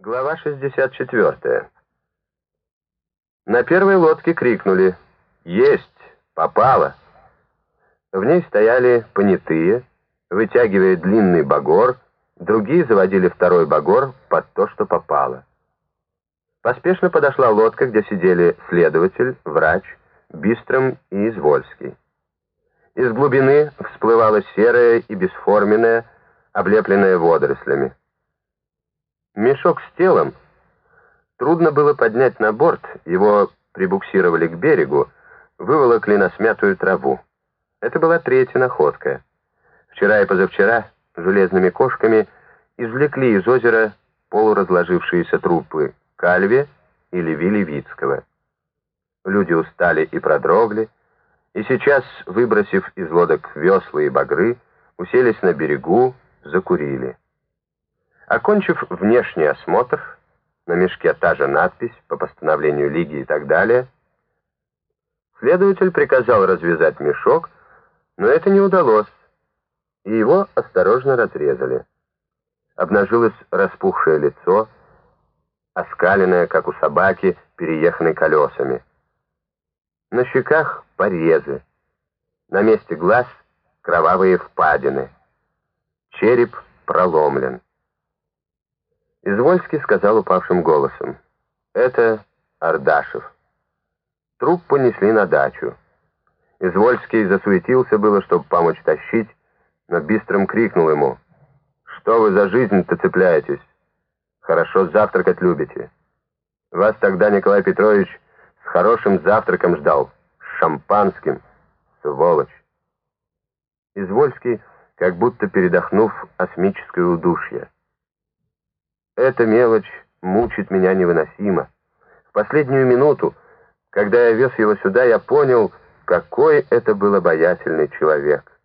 Глава 64. На первой лодке крикнули «Есть! Попало!». В ней стояли понятые, вытягивая длинный багор, другие заводили второй багор под то, что попало. Поспешно подошла лодка, где сидели следователь, врач, Бистром и Извольский. Из глубины всплывала серая и бесформенная, облепленная водорослями. Мешок с телом трудно было поднять на борт, его прибуксировали к берегу, выволокли на смятую траву. Это была третья находка. Вчера и позавчера железными кошками извлекли из озера полуразложившиеся трупы Кальве и Леви Левицкого. Люди устали и продрогли, и сейчас, выбросив из лодок весла и багры, уселись на берегу, закурили. Окончив внешний осмотр, на мешке та же надпись по постановлению Лиги и так далее, следователь приказал развязать мешок, но это не удалось, и его осторожно разрезали. Обнажилось распухшее лицо, оскаленное, как у собаки, перееханной колесами. На щеках порезы, на месте глаз кровавые впадины, череп проломлен. Извольский сказал упавшим голосом. «Это Ардашев». Труп понесли на дачу. Извольский засуетился было, чтобы помочь тащить, но Бистром крикнул ему. «Что вы за жизнь-то цепляетесь? Хорошо завтракать любите. Вас тогда Николай Петрович с хорошим завтраком ждал, с шампанским, сволочь». Извольский, как будто передохнув осмическое удушье. Эта мелочь мучит меня невыносимо. В последнюю минуту, когда я вез его сюда, я понял, какой это был обаятельный человек.